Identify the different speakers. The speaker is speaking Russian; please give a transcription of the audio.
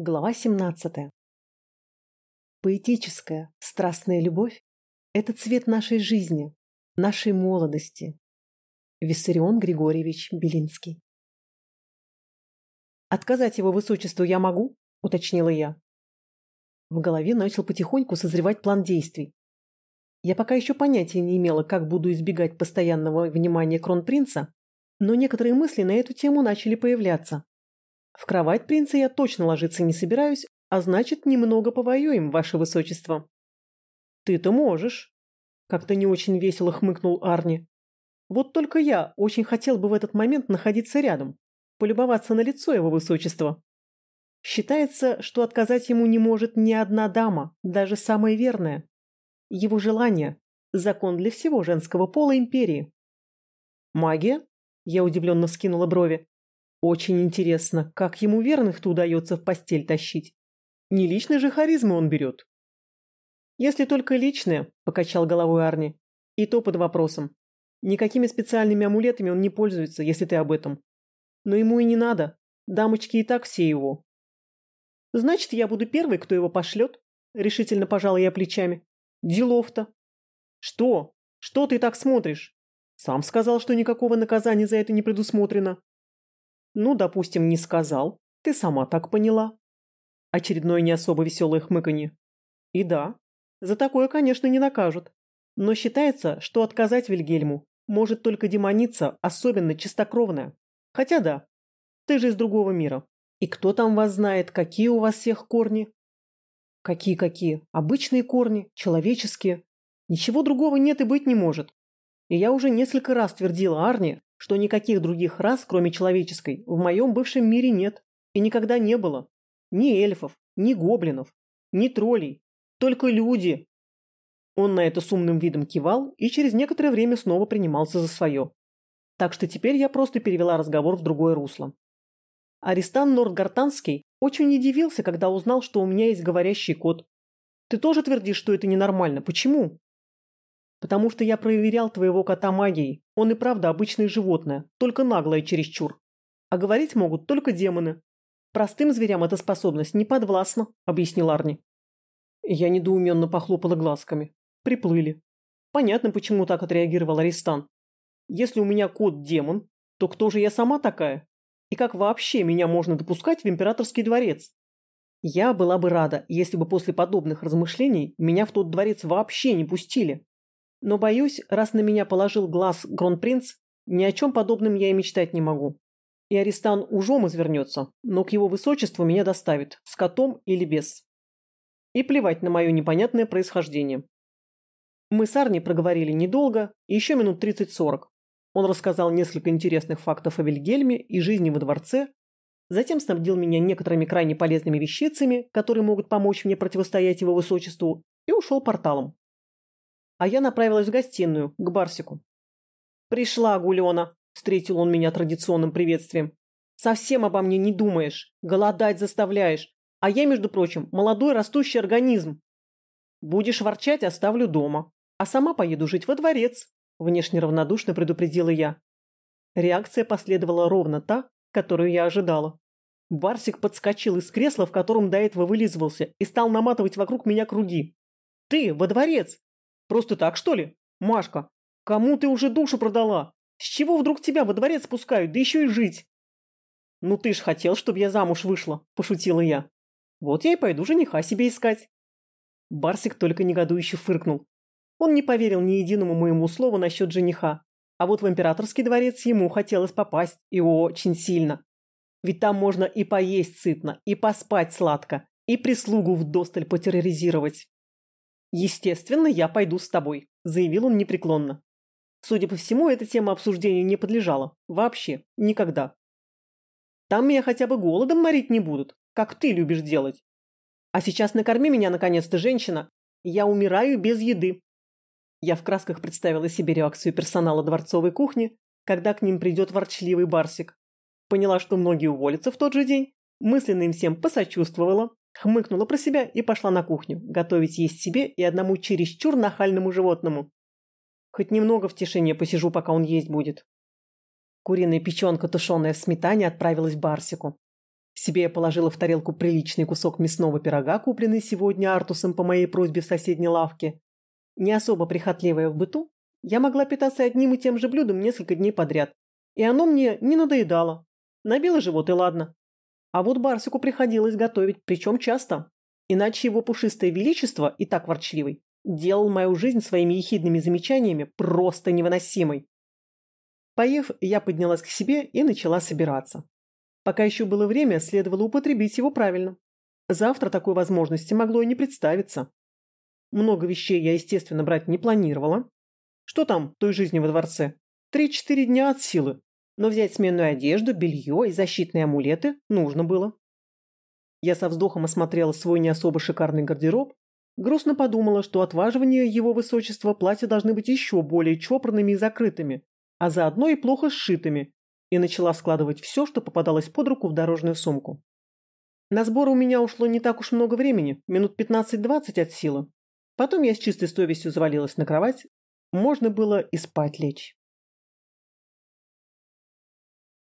Speaker 1: Глава 17. Поэтическая, страстная любовь – это цвет нашей жизни, нашей молодости. Виссарион Григорьевич Белинский. «Отказать его высочеству я могу?» – уточнила я. В голове начал потихоньку созревать план действий. Я пока еще понятия не имела, как буду избегать постоянного внимания кронпринца, но некоторые мысли на эту тему начали появляться. В кровать принца я точно ложиться не собираюсь, а значит, немного повоюем, ваше высочество. Ты-то можешь. Как-то не очень весело хмыкнул Арни. Вот только я очень хотел бы в этот момент находиться рядом, полюбоваться на лицо его высочества. Считается, что отказать ему не может ни одна дама, даже самая верная. Его желание – закон для всего женского пола империи. Магия? Я удивленно вскинула брови. Очень интересно, как ему верных-то удается в постель тащить. Не личной же харизмы он берет. Если только личное, покачал головой Арни, и то под вопросом. Никакими специальными амулетами он не пользуется, если ты об этом. Но ему и не надо. Дамочки и так все его. Значит, я буду первой, кто его пошлет? Решительно пожала я плечами. Делов-то. Что? Что ты так смотришь? Сам сказал, что никакого наказания за это не предусмотрено. Ну, допустим, не сказал. Ты сама так поняла. Очередное не особо веселое хмыканье. И да, за такое, конечно, не накажут. Но считается, что отказать Вильгельму может только демоница, особенно чистокровная. Хотя да, ты же из другого мира. И кто там вас знает, какие у вас всех корни? Какие-какие? Обычные корни, человеческие. Ничего другого нет и быть не может. И я уже несколько раз твердила Арне, что никаких других рас, кроме человеческой, в моем бывшем мире нет и никогда не было. Ни эльфов, ни гоблинов, ни троллей, только люди. Он на это с умным видом кивал и через некоторое время снова принимался за свое. Так что теперь я просто перевела разговор в другое русло. Аристан Нордгартанский очень удивился, когда узнал, что у меня есть говорящий кот. Ты тоже твердишь, что это ненормально. Почему? Потому что я проверял твоего кота магией. Он и правда обычное животное, только наглое чересчур. А говорить могут только демоны. Простым зверям эта способность не подвластна, объяснил Арни. Я недоуменно похлопала глазками. Приплыли. Понятно, почему так отреагировал Аристан. Если у меня кот демон, то кто же я сама такая? И как вообще меня можно допускать в императорский дворец? Я была бы рада, если бы после подобных размышлений меня в тот дворец вообще не пустили. Но боюсь, раз на меня положил глаз Гронпринц, ни о чем подобном я и мечтать не могу. И Аристан ужом извернется, но к его высочеству меня доставит, с котом или без. И плевать на мое непонятное происхождение. Мы с Арни проговорили недолго, еще минут 30-40. Он рассказал несколько интересных фактов о Вильгельме и жизни во дворце, затем снабдил меня некоторыми крайне полезными вещицами, которые могут помочь мне противостоять его высочеству, и ушел порталом а я направилась в гостиную, к Барсику. «Пришла, Гулена!» – встретил он меня традиционным приветствием. «Совсем обо мне не думаешь, голодать заставляешь, а я, между прочим, молодой растущий организм. Будешь ворчать, оставлю дома, а сама поеду жить во дворец», – внешне равнодушно предупредила я. Реакция последовала ровно та, которую я ожидала. Барсик подскочил из кресла, в котором до этого вылизывался, и стал наматывать вокруг меня круги. «Ты, во дворец! Просто так, что ли? Машка, кому ты уже душу продала? С чего вдруг тебя во дворец спускают, да еще и жить? Ну ты ж хотел, чтобы я замуж вышла, пошутила я. Вот я и пойду жениха себе искать. Барсик только негодующе фыркнул. Он не поверил ни единому моему слову насчет жениха. А вот в императорский дворец ему хотелось попасть, и очень сильно. Ведь там можно и поесть сытно, и поспать сладко, и прислугу вдосталь потерроризировать. «Естественно, я пойду с тобой», – заявил он непреклонно. Судя по всему, эта тема обсуждению не подлежала. Вообще. Никогда. Там меня хотя бы голодом морить не будут, как ты любишь делать. А сейчас накорми меня, наконец-то, женщина. Я умираю без еды. Я в красках представила себе реакцию персонала дворцовой кухни, когда к ним придет ворчливый барсик. Поняла, что многие уволятся в тот же день, мысленно им всем посочувствовала, Хмыкнула про себя и пошла на кухню, готовить есть себе и одному чересчур нахальному животному. Хоть немного в тишине посижу, пока он есть будет. Куриная печенка, тушеная в сметане, отправилась Барсику. Себе я положила в тарелку приличный кусок мясного пирога, купленный сегодня Артусом по моей просьбе в соседней лавке. Не особо прихотливая в быту, я могла питаться одним и тем же блюдом несколько дней подряд, и оно мне не надоедало. Набило живот и ладно. А вот Барсику приходилось готовить, причем часто. Иначе его пушистое величество, и так ворчливый, делал мою жизнь своими ехидными замечаниями просто невыносимой. Поев, я поднялась к себе и начала собираться. Пока еще было время, следовало употребить его правильно. Завтра такой возможности могло и не представиться. Много вещей я, естественно, брать не планировала. Что там той жизни во дворце? Три-четыре дня от силы. Но взять сменную одежду, белье и защитные амулеты нужно было. Я со вздохом осмотрела свой не особо шикарный гардероб, грустно подумала, что отваживания его высочества платья должны быть еще более чопорными и закрытыми, а заодно и плохо сшитыми, и начала складывать все, что попадалось под руку в дорожную сумку. На сбор у меня ушло не так уж много времени, минут 15-20 от силы. Потом я с чистой совестью завалилась на кровать, можно было и спать лечь.